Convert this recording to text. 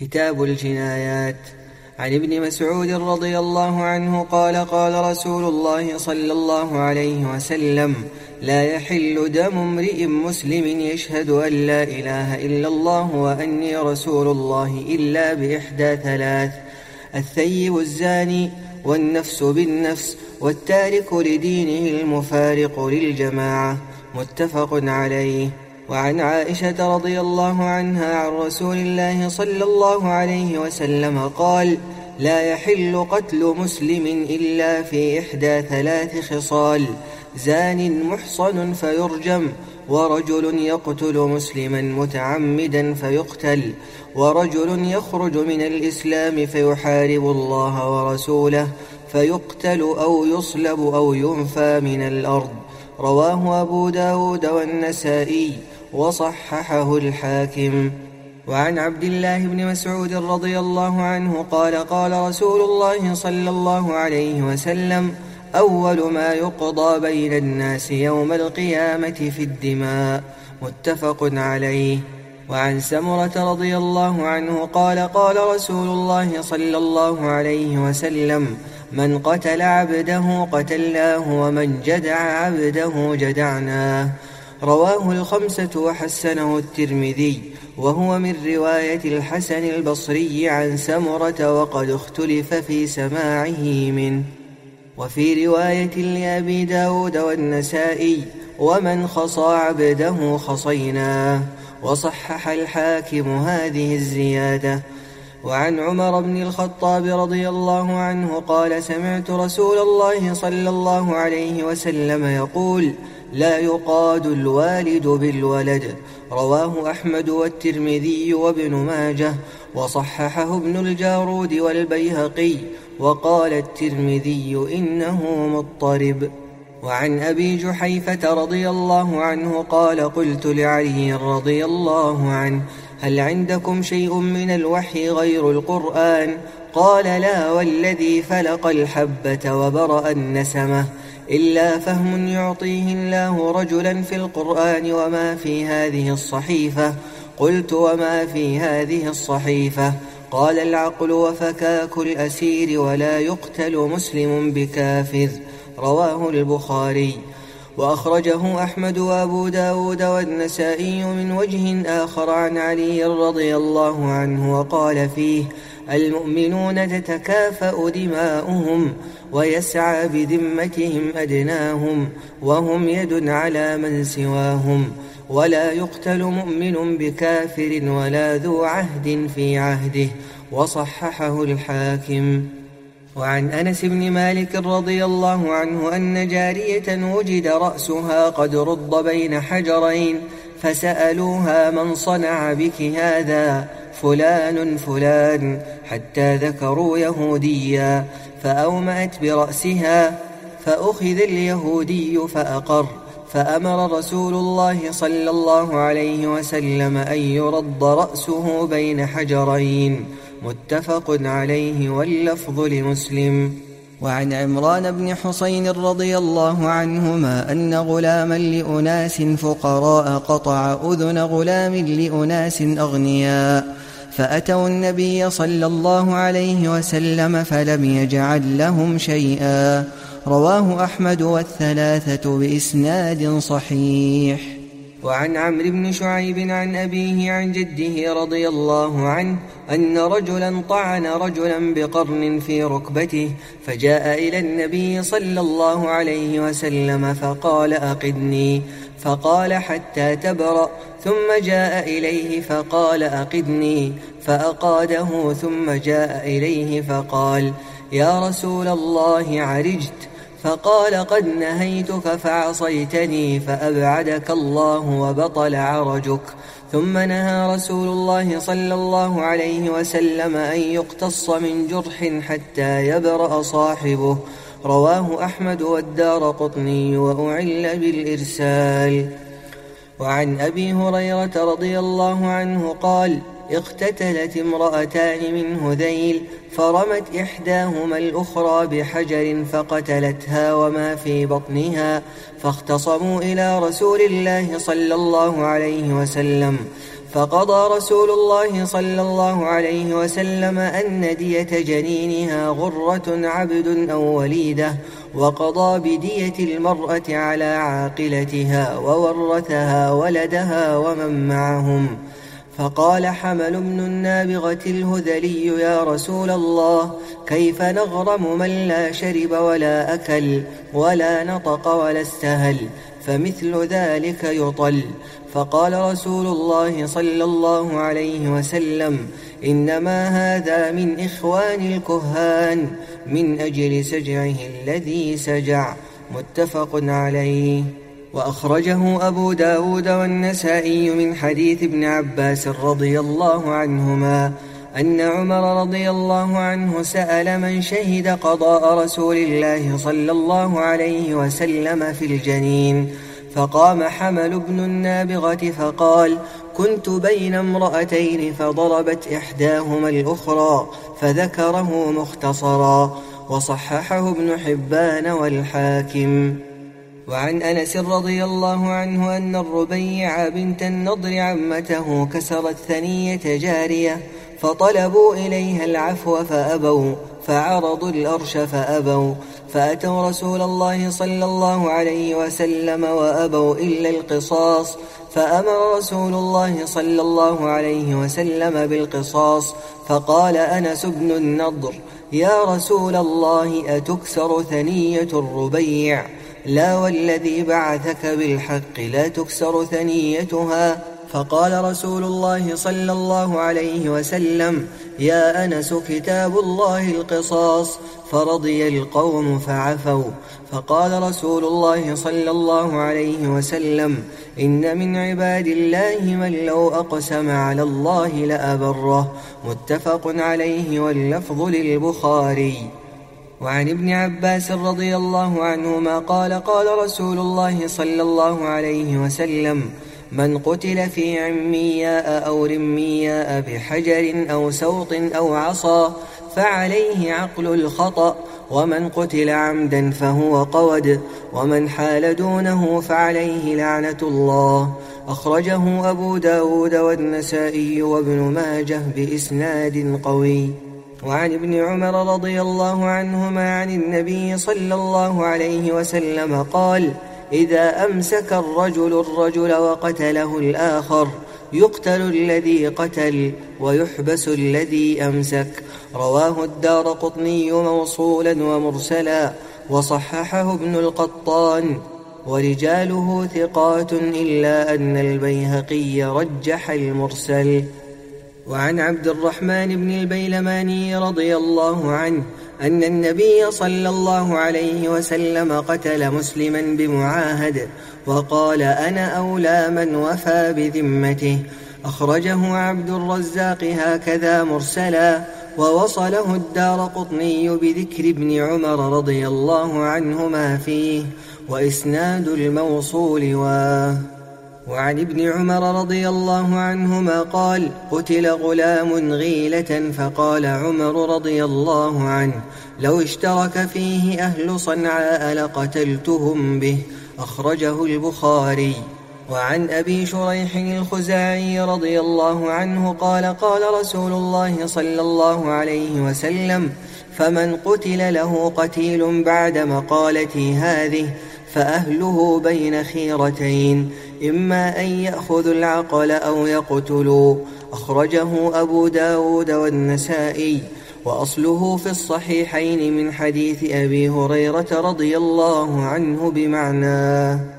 كتاب الجنايات. عن ابن مسعود رضي الله عنه قال قال رسول الله صلى الله عليه وسلم لا يحل دم امرئ مسلم يشهد أن لا إله إلا الله وأني رسول الله إلا بإحدى ثلاث الثيب الزاني والنفس بالنفس والتارك لدينه المفارق للجماعة. متفق عليه. وعن عائشة رضي الله عنها عن رسول الله صلى الله عليه وسلم قال لا يحل قتل مسلم إلا في إحدى ثلاث خصال. زان محصن فيرجم ورجل يقتل مسلما متعمدا فيقتل ورجل يخرج من الإسلام فيحارب الله ورسوله فيقتل أو يصلب أو ينفى من الأرض. رواه أبو داود والنسائي. وصححه الحاكم. وعن عبد الله بن مسعود رضي الله عنه قال قال رسول الله صلى الله عليه وسلم أول ما يقضى بين الناس يوم القيامة في الدماء. متفق عليه. وعن سمرة رضي الله عنه قال قال رسول الله صلى الله عليه وسلم من قتل عبده قتلناه ومن جدع عبده جدعناه. رواه الخمسة وحسنه الترمذي وهو من رواية الحسن البصري عن سمرة وقد اختلف في سماعه منه. وفي رواية لأبي داود والنسائي ومن خصى عبده خصيناه وصحح الحاكم هذه الزيادة. وعن عمر بن الخطاب رضي الله عنه قال سمعت رسول الله صلى الله عليه وسلم يقول لا يقاد الوالد بالولد. رواه أحمد والترمذي وابن ماجه. وصححه ابن الجارود والبيهقي. وقال الترمذي إنه مضطرب. وعن أبي جحيفة رضي الله عنه قال قلت لعلي رضي الله عنه هل عندكم شيء من الوحي غير القرآن؟ قال لا والذي فلق الحبة وبرأ النسمة. إلا فهم يعطيه الله رجلا في القرآن وما في هذه الصحيفة. قلت وما في هذه الصحيفة. قال العقل وفكاك الأسير ولا يقتل مسلم بكافر. رواه البخاري. وأخرجه أحمد وأبو داود والنسائي من وجه آخر عن علي رضي الله عنه وقال فيه المؤمنون تتكافأ دماؤهم ويسعى بذمتهم أدناهم وهم يد على من سواهم ولا يقتل مؤمن بكافر ولا ذو عهد في عهده وصححه الحاكم. وعن أنس بن مالك رضي الله عنه أن جارية وجد رأسها قد رد بين حجرين فسألوها من صنع بك هذا فلان فلان حتى ذكروا يهوديا فأومأت برأسها فأخذ اليهودي فأقر فأمر رسول الله صلى الله عليه وسلم أن يرد رأسه بين حجرين متفق عليه واللفظ لمسلم. وعن عمران بن حسين رضي الله عنهما أن غلاما لأناس فقراء قطع أذن غلام لأناس أغنياء فأتوا النبي صلى الله عليه وسلم فلم يجعل لهم شيئا. رواه أحمد والثلاثة بإسناد صحيح. وعن عمرو بن شعيب عن أبيه عن جده رضي الله عنه أن رجلا طعن رجلا بقرن في ركبته فجاء إلى النبي صلى الله عليه وسلم فقال أقدني فقال حتى تبرأ ثم جاء إليه فقال أقدني فأقاده ثم جاء إليه فقال يا رسول الله عرجت فقال قد نهيتك فعصيتني فأبعدك الله وبطل عرجك. ثم نهى رسول الله صلى الله عليه وسلم أن يقتص من جرح حتى يبرأ صاحبه. رواه أحمد والدار قطني وأعل بالإرسال. وعن أبي هريرة رضي الله عنه قال اقتتلت امرأتان من هذيل فرمت إحداهما الأخرى بحجر فقتلتها وما في بطنها فاختصموا إلى رسول الله صلى الله عليه وسلم. فقضى رسول الله صلى الله عليه وسلم أن دية جنينها غرة عبد أو وليدة وقضى بدية المرأة على عاقلتها وورثها ولدها ومن معهم. فقال حمل بن النابغة الهذلي يا رسول الله كيف نغرم من لا شرب ولا أكل ولا نطق ولا استهل فمثل ذلك يطل. فقال رسول الله صلى الله عليه وسلم إنما هذا من إخوان الكهان من أجل سجعه الذي سجع. متفق عليه. وأخرجه أبو داود والنسائي من حديث ابن عباس رضي الله عنهما أن عمر رضي الله عنه سأل من شهد قضاء رسول الله صلى الله عليه وسلم في الجنين فقام حمل بن النابغة فقال كنت بين امرأتين فضربت إحداهما الأخرى فذكره مختصرا وصححه ابن حبان والحاكم. وعن أنس رضي الله عنه أن الربيع بنت النضر عمته كسرت ثنية جارية فطلبوا إليها العفو فأبوا فعرضوا الأرش فأبوا. فأتوا رسول الله صلى الله عليه وسلم وأبوا إلا القصاص. فأمر رسول الله صلى الله عليه وسلم بالقصاص. فقال أنس بن النضر يا رسول الله أتكسر ثنية الربيع؟ لا والذي بعثك بالحق لا تكسر ثنيتها. فقال رسول الله صلى الله عليه وسلم يا أنس كتاب الله القصاص. فرضي القوم فعفوا. فقال رسول الله صلى الله عليه وسلم إن من عباد الله من لو أقسم على الله لأبره. متفق عليه واللفظ للبخاري. وعن ابن عباس رضي الله عنهما قال قال رسول الله صلى الله عليه وسلم من قتل في عمياء أو رمياء بحجر أو سوط أو عصا فعليه عقل الخطأ ومن قتل عمدا فهو قود ومن حال دونه فعليه لعنة الله. أخرجه أبو داود والنسائي وابن ماجه بإسناد قوي. وعن ابن عمر رضي الله عنهما عن النبي صلى الله عليه وسلم قال إذا أمسك الرجل الرجل وقتله الآخر يقتل الذي قتل ويحبس الذي أمسك. رواه الدار قطني موصولا ومرسلا وصححه ابن القطان ورجاله ثقات إلا أن البيهقي رجح المرسل. وعن عبد الرحمن بن البيلماني رضي الله عنه أن النبي صلى الله عليه وسلم قتل مسلما بمعاهد وقال أنا أولى من وفى بذمته. أخرجه عبد الرزاق هكذا مرسلا ووصله الدار قطني بذكر ابن عمر رضي الله عنهما فيه. وإسناد الموصول واه وعن ابن عمر رضي الله عنهما قال قتل غلام غيلة فقال عمر رضي الله عنه لو اشترك فيه أهل صنعاء لقتلتهم به أخرجه البخاري. وعن أبي شريح الخزاعي رضي الله عنه قال قال رسول الله صلى الله عليه وسلم فمن قتل له قتيل بعد مقالتي هذه فأهله بين خيرتين. إما أن يأخذوا العقل أو يقتلوا. أخرجه أبو داود والنسائي. وأصله في الصحيحين من حديث أبي هريرة رضي الله عنه بمعناه.